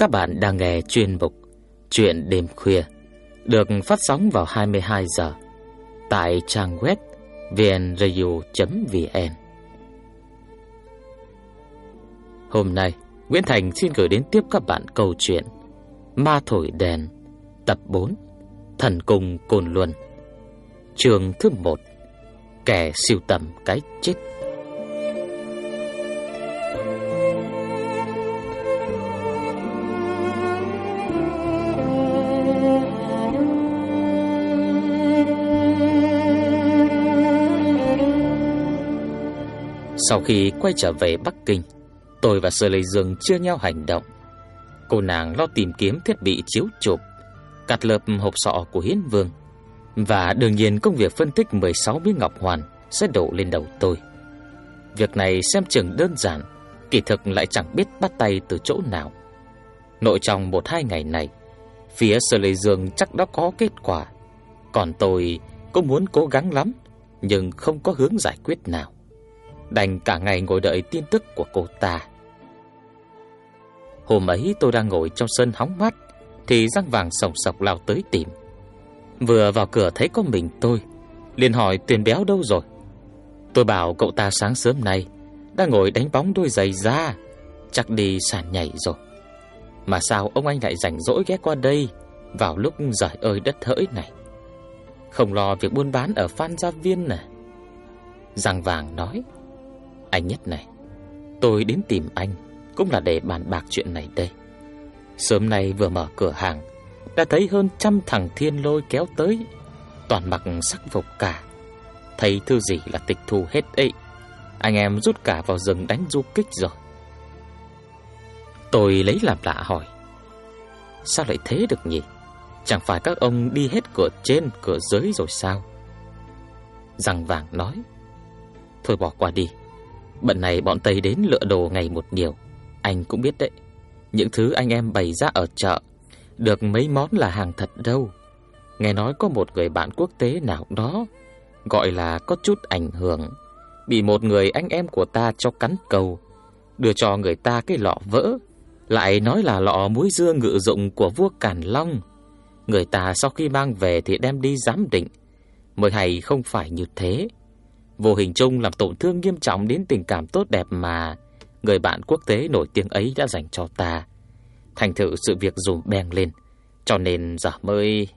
Các bạn đang nghe chuyên mục Chuyện đêm khuya được phát sóng vào 22 giờ tại trang web vnradio.vn. Hôm nay, Nguyễn Thành xin gửi đến tiếp các bạn câu chuyện Ma thổi đèn tập 4 Thần cung Côn Luân. Chương thứ 1 Kẻ siêu tầm cái chết Sau khi quay trở về Bắc Kinh, tôi và Sơ Lê Dương chưa nhau hành động. Cô nàng lo tìm kiếm thiết bị chiếu chụp, cắt lợp hộp sọ của Hiến Vương và đương nhiên công việc phân tích 16 miếng ngọc hoàn sẽ đổ lên đầu tôi. Việc này xem chừng đơn giản, kỳ thực lại chẳng biết bắt tay từ chỗ nào. Nội trong một hai ngày này, phía Sơ Lê Dương chắc đã có kết quả, còn tôi cũng muốn cố gắng lắm, nhưng không có hướng giải quyết nào đành cả ngày ngồi đợi tin tức của cô ta. Hôm ấy tôi đang ngồi trong sân hóng mát thì răng vàng sòng sọc lao tới tìm. Vừa vào cửa thấy có mình tôi, liền hỏi Tuyền béo đâu rồi. Tôi bảo cậu ta sáng sớm nay đang ngồi đánh bóng đôi giày ra, chắc đi sàn nhảy rồi. Mà sao ông anh lại rảnh rỗi ghé qua đây vào lúc giời ơi đất hỡi này? Không lo việc buôn bán ở Phan Gia Viên nè. Răng vàng nói, anh nhất này, tôi đến tìm anh cũng là để bàn bạc chuyện này đây. Sớm nay vừa mở cửa hàng, đã thấy hơn trăm thằng thiên lôi kéo tới, toàn mặc sắc phục cả. Thấy thư gì là tịch thu hết ấy. Anh em rút cả vào rừng đánh du kích rồi. Tôi lấy làm lạ hỏi, sao lại thế được nhỉ? Chẳng phải các ông đi hết cửa trên, cửa dưới rồi sao? Răng vàng nói, thôi bỏ qua đi. Bận này bọn Tây đến lựa đồ ngày một nhiều. Anh cũng biết đấy. Những thứ anh em bày ra ở chợ, Được mấy món là hàng thật đâu. Nghe nói có một người bạn quốc tế nào đó, Gọi là có chút ảnh hưởng, Bị một người anh em của ta cho cắn cầu, Đưa cho người ta cái lọ vỡ, Lại nói là lọ muối dưa ngự dụng của vua Càn Long. Người ta sau khi mang về thì đem đi giám định. Mới hay không phải như thế vô hình chung làm tổn thương nghiêm trọng đến tình cảm tốt đẹp mà người bạn quốc tế nổi tiếng ấy đã dành cho ta. Thành thử sự việc dùm beng lên, cho nên giờ mới...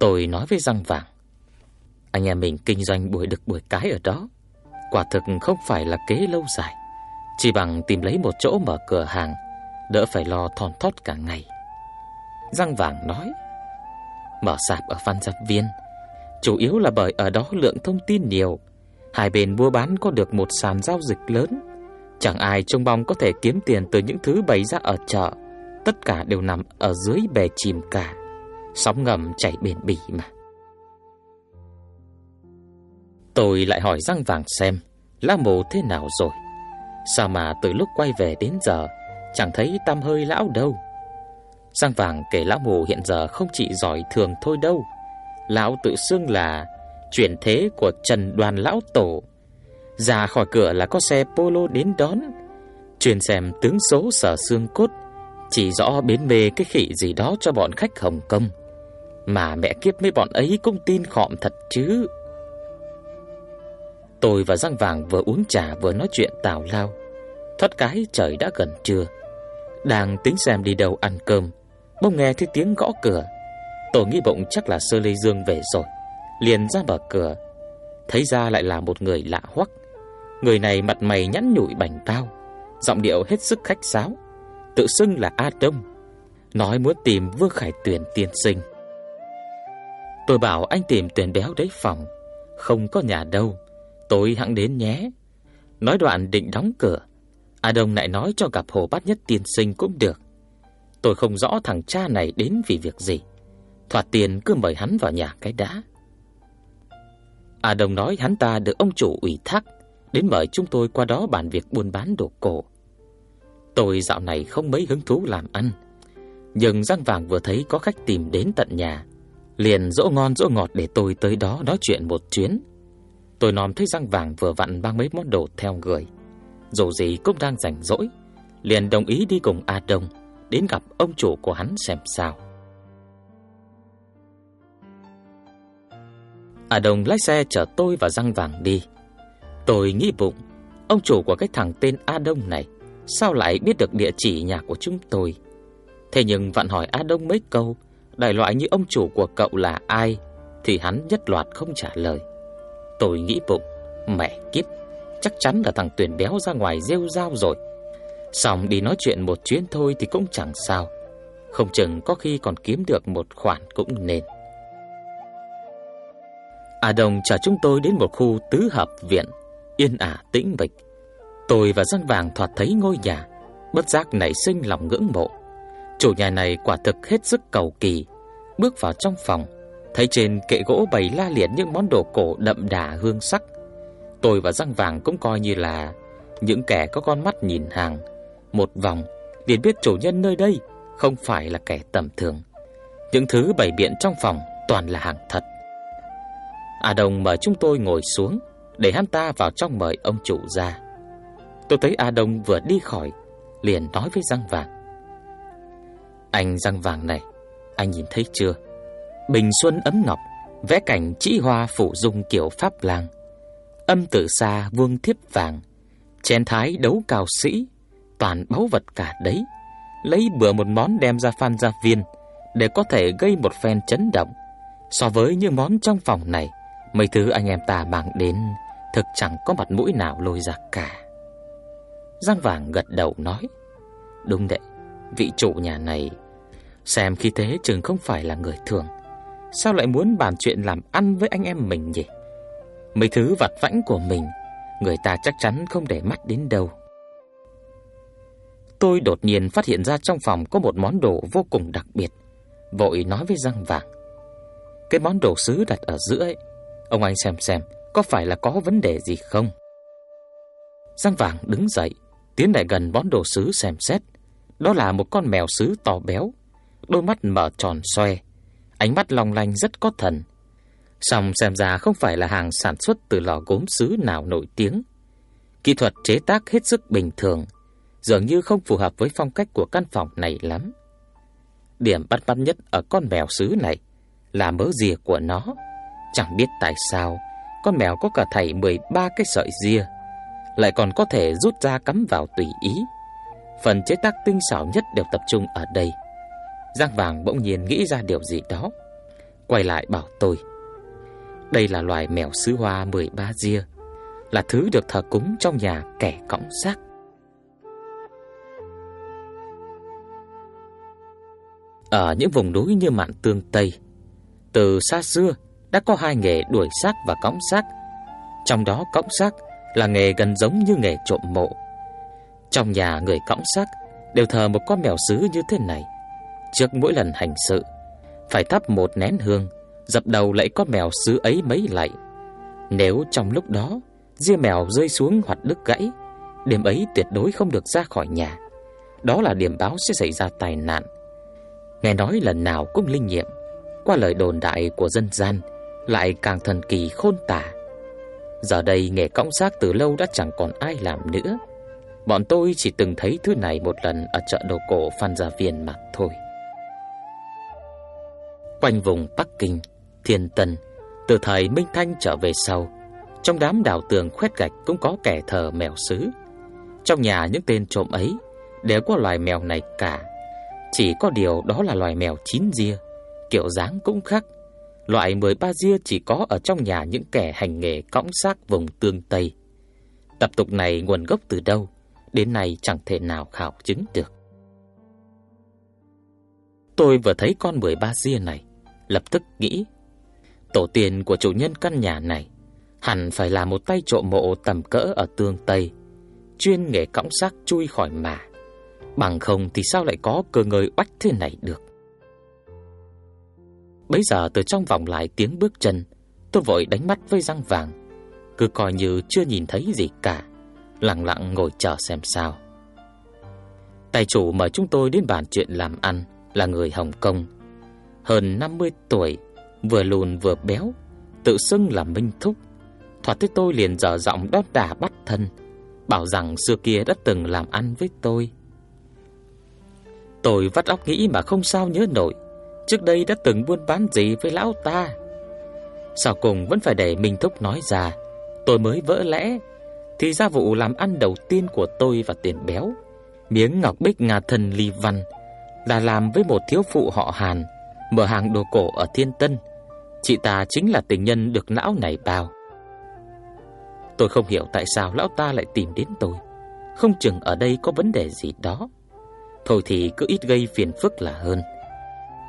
Tôi nói với răng vàng, anh em mình kinh doanh buổi đực buổi cái ở đó, quả thực không phải là kế lâu dài, chỉ bằng tìm lấy một chỗ mở cửa hàng, đỡ phải lo thòn thót cả ngày. Răng vàng nói, mở sạp ở Phan Giáp Viên, chủ yếu là bởi ở đó lượng thông tin nhiều. Hai bên mua bán có được một sàn giao dịch lớn. Chẳng ai trông mong có thể kiếm tiền từ những thứ bày ra ở chợ. Tất cả đều nằm ở dưới bè chìm cả. Sóng ngầm chảy bền bỉ mà. Tôi lại hỏi răng vàng xem lá mồ thế nào rồi. Sao mà từ lúc quay về đến giờ, chẳng thấy tam hơi lão đâu. Giang vàng kể lão mù hiện giờ không chỉ giỏi thường thôi đâu Lão tự xưng là chuyển thế của Trần Đoàn Lão Tổ. Ra khỏi cửa là có xe polo đến đón. Truyền xem tướng số sở xương cốt, chỉ rõ bến mê cái khỉ gì đó cho bọn khách Hồng Kông. Mà mẹ kiếp mấy bọn ấy cũng tin khọm thật chứ. Tôi và Giang Vàng vừa uống trà vừa nói chuyện tào lao. Thoát cái trời đã gần trưa. Đang tính xem đi đâu ăn cơm, bỗng nghe thấy tiếng gõ cửa. Tôi nghĩ bụng chắc là Sơ Lê Dương về rồi. Liền ra mở cửa. Thấy ra lại là một người lạ hoắc. Người này mặt mày nhẵn nhụi bảnh bao. Giọng điệu hết sức khách sáo. Tự xưng là A Đông. Nói muốn tìm Vương Khải Tuyền tiên sinh. Tôi bảo anh tìm Tuyền béo đấy phòng. Không có nhà đâu. Tôi hãng đến nhé. Nói đoạn định đóng cửa. A Đông lại nói cho gặp Hồ Bát Nhất tiên sinh cũng được. Tôi không rõ thằng cha này đến vì việc gì. Thoạt tiền cứ mời hắn vào nhà cái đã. A Đồng nói hắn ta được ông chủ ủy thác đến mời chúng tôi qua đó bàn việc buôn bán đồ cổ. Tôi dạo này không mấy hứng thú làm ăn, nhưng răng Vàng vừa thấy có khách tìm đến tận nhà, liền dỗ ngon dỗ ngọt để tôi tới đó nói chuyện một chuyến. Tôi nòm thấy răng Vàng vừa vặn mang mấy món đồ theo người, dù gì cũng đang rảnh rỗi, liền đồng ý đi cùng A Đông đến gặp ông chủ của hắn xem sao. A Đông lái xe chở tôi và răng vàng đi. Tôi nghĩ bụng, ông chủ của cái thằng tên A Đông này sao lại biết được địa chỉ nhà của chúng tôi? Thế nhưng vặn hỏi A Đông mấy câu, đại loại như ông chủ của cậu là ai, thì hắn nhất loạt không trả lời. Tôi nghĩ bụng, mẹ kiếp, chắc chắn là thằng tuyển béo ra ngoài rêu rao rồi. Xong đi nói chuyện một chuyến thôi thì cũng chẳng sao, không chừng có khi còn kiếm được một khoản cũng nên. A đồng chở chúng tôi đến một khu tứ hợp viện, yên ả tĩnh bịch Tôi và Giang Vàng thoạt thấy ngôi nhà, bất giác nảy sinh lòng ngưỡng mộ. Chủ nhà này quả thực hết sức cầu kỳ. Bước vào trong phòng, thấy trên kệ gỗ bày la liệt những món đồ cổ đậm đà hương sắc. Tôi và Giang Vàng cũng coi như là những kẻ có con mắt nhìn hàng. Một vòng, liền biết chủ nhân nơi đây không phải là kẻ tầm thường. Những thứ bày biện trong phòng toàn là hàng thật. À A Đông mời chúng tôi ngồi xuống để hắn ta vào trong mời ông chủ ra. Tôi thấy à A Đông vừa đi khỏi, liền nói với răng vàng. Anh răng vàng này, anh nhìn thấy chưa? Bình xuân ấm ngọc, vẽ cảnh chỉ hoa phủ dung kiểu pháp làng Âm tử xa vương thiếp vàng, chén thái đấu cao sĩ, toàn báu vật cả đấy. Lấy bữa một món đem ra phan gia viên để có thể gây một phen chấn động. So với những món trong phòng này, mấy thứ anh em ta mang đến thực chẳng có mặt mũi nào lôi ra cả. Giang Vàng gật đầu nói, đúng đấy, vị chủ nhà này xem khi thế chừng không phải là người thường. Sao lại muốn bàn chuyện làm ăn với anh em mình nhỉ? Mấy thứ vặt vãnh của mình, người ta chắc chắn không để mắt đến đâu. Tôi đột nhiên phát hiện ra trong phòng có một món đồ vô cùng đặc biệt, vội nói với Giang Vàng. Cái món đồ sứ đặt ở giữa ấy, ông anh xem xem có phải là có vấn đề gì không? Giang Vàng đứng dậy, tiến lại gần món đồ sứ xem xét. Đó là một con mèo sứ to béo, đôi mắt mở tròn xoe, ánh mắt long lanh rất có thần. Song xem ra không phải là hàng sản xuất từ lò gốm sứ nào nổi tiếng. Kỹ thuật chế tác hết sức bình thường, dường như không phù hợp với phong cách của căn phòng này lắm. Điểm bắt mắt nhất ở con mèo sứ này là mớ rìa của nó. Chẳng biết tại sao con mèo có cả thảy 13 cái sợi ria, lại còn có thể rút ra cắm vào tùy ý. Phần chế tác tinh xảo nhất đều tập trung ở đây. Giang Vàng bỗng nhiên nghĩ ra điều gì đó, quay lại bảo tôi: "Đây là loài mèo sứ hoa 13 ria, là thứ được thờ cúng trong nhà kẻ cõng xác." Ở những vùng núi như Mạn Tương Tây, từ xa xưa đã có hai nghề đuổi xác và cõng xác. Trong đó cõng xác là nghề gần giống như nghề trộm mộ. Trong nhà người cõng xác đều thờ một con mèo sứ như thế này. Trước mỗi lần hành sự, phải thắp một nén hương, dập đầu lạy con mèo sứ ấy mấy lạy. Nếu trong lúc đó ria mèo rơi xuống hoặc đứt gãy, đêm ấy tuyệt đối không được ra khỏi nhà. Đó là điểm báo sẽ xảy ra tai nạn. Nghe nói lần nào cũng linh nghiệm, qua lời đồn đại của dân gian, lại càng thần kỳ khôn tả. Giờ đây nghề cõng xác từ lâu đã chẳng còn ai làm nữa. Bọn tôi chỉ từng thấy thứ này một lần ở chợ đồ cổ Phan Gia Viên mà thôi. Quanh vùng Bắc Kinh, Thiên Tân, từ thời Minh Thanh trở về sau, trong đám đào tường khoét gạch cũng có kẻ thờ mèo sứ. Trong nhà những tên trộm ấy đều có loài mèo này cả. Chỉ có điều đó là loài mèo chín ria, kiểu dáng cũng khác, Loại 13 ria chỉ có ở trong nhà những kẻ hành nghề cõng xác vùng tương Tây. Tập tục này nguồn gốc từ đâu, đến nay chẳng thể nào khảo chứng được. Tôi vừa thấy con 13 ria này, lập tức nghĩ, tổ tiên của chủ nhân căn nhà này hẳn phải là một tay trộm mộ tầm cỡ ở tương Tây, chuyên nghề cõng xác chui khỏi mà. Bằng không thì sao lại có cơ ngơi oách thế này được. Bấy giờ từ trong vòng lại tiếng bước chân, tôi vội đánh mắt với răng vàng, cứ coi như chưa nhìn thấy gì cả, lặng lặng ngồi chờ xem sao. Tài chủ mời chúng tôi đến bàn chuyện làm ăn là người Hồng Kông, hơn 50 tuổi, vừa lùn vừa béo, tự xưng là Minh Thúc. Thoạt thấy tôi liền dở giọng đón đà bắt thân, bảo rằng xưa kia đã từng làm ăn với tôi. Tôi vắt óc nghĩ mà không sao nhớ nổi, trước đây đã từng buôn bán gì với lão ta. Sau cùng vẫn phải để Minh Thúc nói ra, tôi mới vỡ lẽ. Thì ra vụ làm ăn đầu tiên của tôi và tiền béo, miếng ngọc bích ngà thần ly văn, là làm với một thiếu phụ họ Hàn, mở hàng đồ cổ ở Thiên Tân. Chị ta chính là tình nhân được lão này bao. Tôi không hiểu tại sao lão ta lại tìm đến tôi, không chừng ở đây có vấn đề gì đó. Thôi thì cứ ít gây phiền phức là hơn.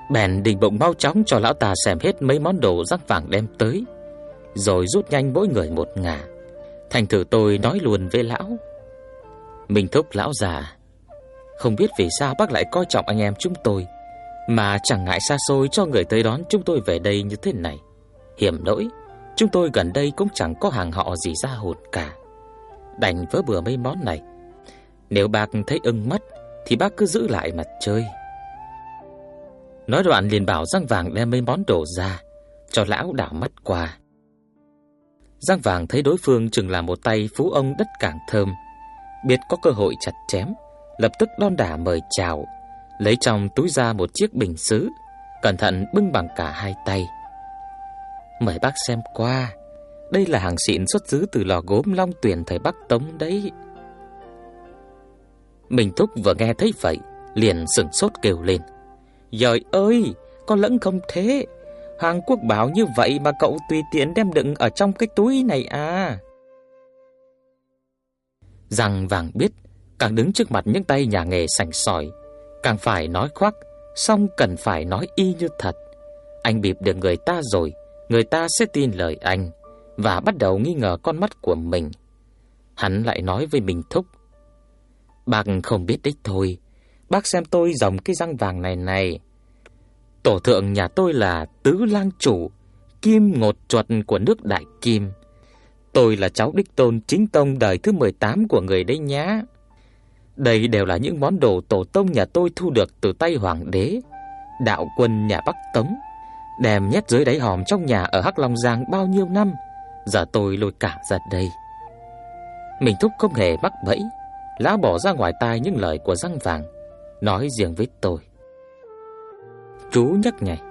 Bèn định bụng mau chóng cho lão ta xem hết mấy món đồ rắc vàng đem tới, rồi rút nhanh mỗi người một ngả. Thành thử tôi nói luôn với lão. Mình thúc lão già, không biết vì sao bác lại coi trọng anh em chúng tôi, mà chẳng ngại xa xôi cho người tới đón chúng tôi về đây như thế này. Hiểm nỗi, chúng tôi gần đây cũng chẳng có hàng họ gì ra hột cả. Đành vỡ bừa mấy món này. Nếu bác thấy ưng mắt, thì bác cứ giữ lại mà chơi. Nói đoạn liền bảo Giang Vàng đem mấy món đồ ra, cho lão đảo mắt qua. Giang Vàng thấy đối phương chừng là một tay phú ông đất cảng thơm, biết có cơ hội chặt chém, lập tức đon đả mời chào, lấy trong túi ra một chiếc bình sứ, cẩn thận bưng bằng cả hai tay. Mời bác xem qua, đây là hàng xịn xuất xứ từ lò gốm Long Tuyền thời Bắc Tống đấy. Mình Thúc vừa nghe thấy vậy, liền sửng sốt kêu lên. Giời ơi, con lẫn không thế. Hàng quốc bảo như vậy mà cậu tùy tiện đem đựng ở trong cái túi này à. Rằng vàng biết, càng đứng trước mặt những tay nhà nghề sành sỏi, càng phải nói khoác, xong cần phải nói y như thật. Anh bịp được người ta rồi, người ta sẽ tin lời anh và bắt đầu nghi ngờ con mắt của mình. Hắn lại nói với mình thúc. Bác không biết đích thôi, Bác xem tôi dòng cái răng vàng này này. Tổ thượng nhà tôi là tứ lang chủ, kim ngột chuột của nước Đại Kim. Tôi là cháu đích tôn chính tông đời thứ 18 của người đấy nhá. Đây đều là những món đồ tổ tông nhà tôi thu được từ tay hoàng đế, đạo quân nhà Bắc Tống, đem nhét dưới đáy hòm trong nhà ở Hắc Long Giang bao nhiêu năm, giờ tôi lôi cả ra đây. Mình thúc không hề mắc bẫy, lão bỏ ra ngoài tai những lời của răng vàng nói riêng với tôi. Chú nhắc nhảy,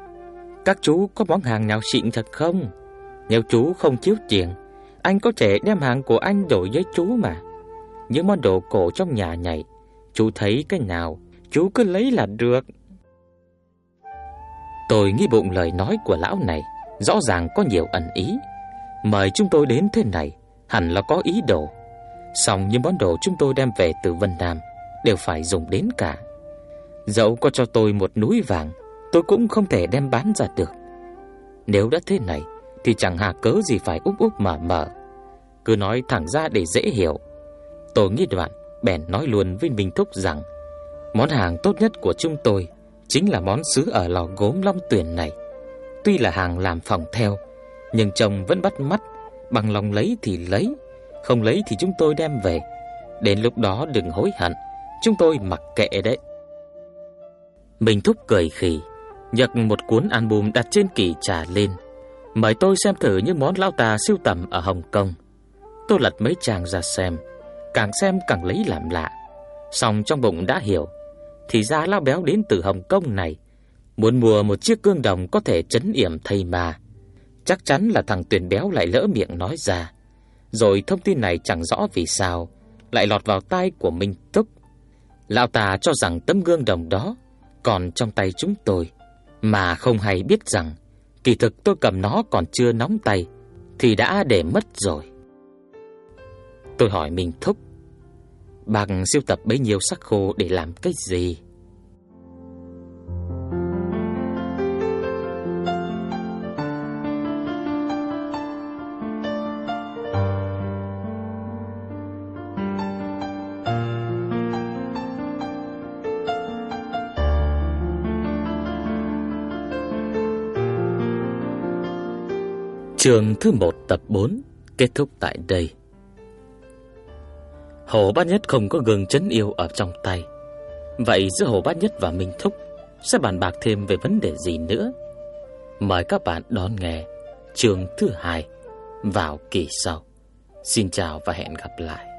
các chú có món hàng nào xịn thật không? Nếu chú không chiếu tiền, anh có thể đem hàng của anh đổi với chú mà. Những món đồ cổ trong nhà nhảy, chú thấy cái nào, chú cứ lấy là được. Tôi nghĩ bụng lời nói của lão này rõ ràng có nhiều ẩn ý. Mời chúng tôi đến thế này, hẳn là có ý đồ. Song những món đồ chúng tôi đem về từ Vân Nam đều phải dùng đến cả. Dẫu có cho tôi một núi vàng, tôi cũng không thể đem bán ra được. Nếu đã thế này, thì chẳng hà cớ gì phải úp úp mở mở. Cứ nói thẳng ra để dễ hiểu. Tôi nghĩ đoạn, bèn nói luôn với Minh Thúc rằng, món hàng tốt nhất của chúng tôi chính là món sứ ở lò gốm Long Tuyển này. Tuy là hàng làm phòng theo, nhưng chồng vẫn bắt mắt, bằng lòng lấy thì lấy, không lấy thì chúng tôi đem về. Đến lúc đó đừng hối hận, chúng tôi mặc kệ đấy. bình thúc cười khỉ, nhặt một cuốn album đặt trên kỷ trà lên, mời tôi xem thử những món lão ta siêu tầm ở Hồng Kông. Tôi lật mấy trang ra xem, càng xem càng lấy làm lạ. Xong trong bụng đã hiểu, thì ra lão béo đến từ Hồng Kông này, muốn mua một chiếc gương đồng có thể chấn yểm thầy mà. Chắc chắn là thằng tuyển béo lại lỡ miệng nói ra. Rồi thông tin này chẳng rõ vì sao lại lọt vào tai của Minh Túc. Lão ta cho rằng tấm gương đồng đó còn trong tay chúng tôi, mà không hay biết rằng kỳ thực tôi cầm nó còn chưa nóng tay thì đã để mất rồi. Tôi hỏi mình thúc, bằng siêu tập bấy nhiêu sắc khô để làm cái gì? Trường thứ 1 tập 4 kết thúc tại đây. Hồ Bát Nhất không có gương chấn yêu ở trong tay. Vậy giữa Hồ Bát Nhất và Minh Thúc sẽ bàn bạc thêm về vấn đề gì nữa? Mời các bạn đón nghe trường thứ hai vào kỳ sau. Xin chào và hẹn gặp lại.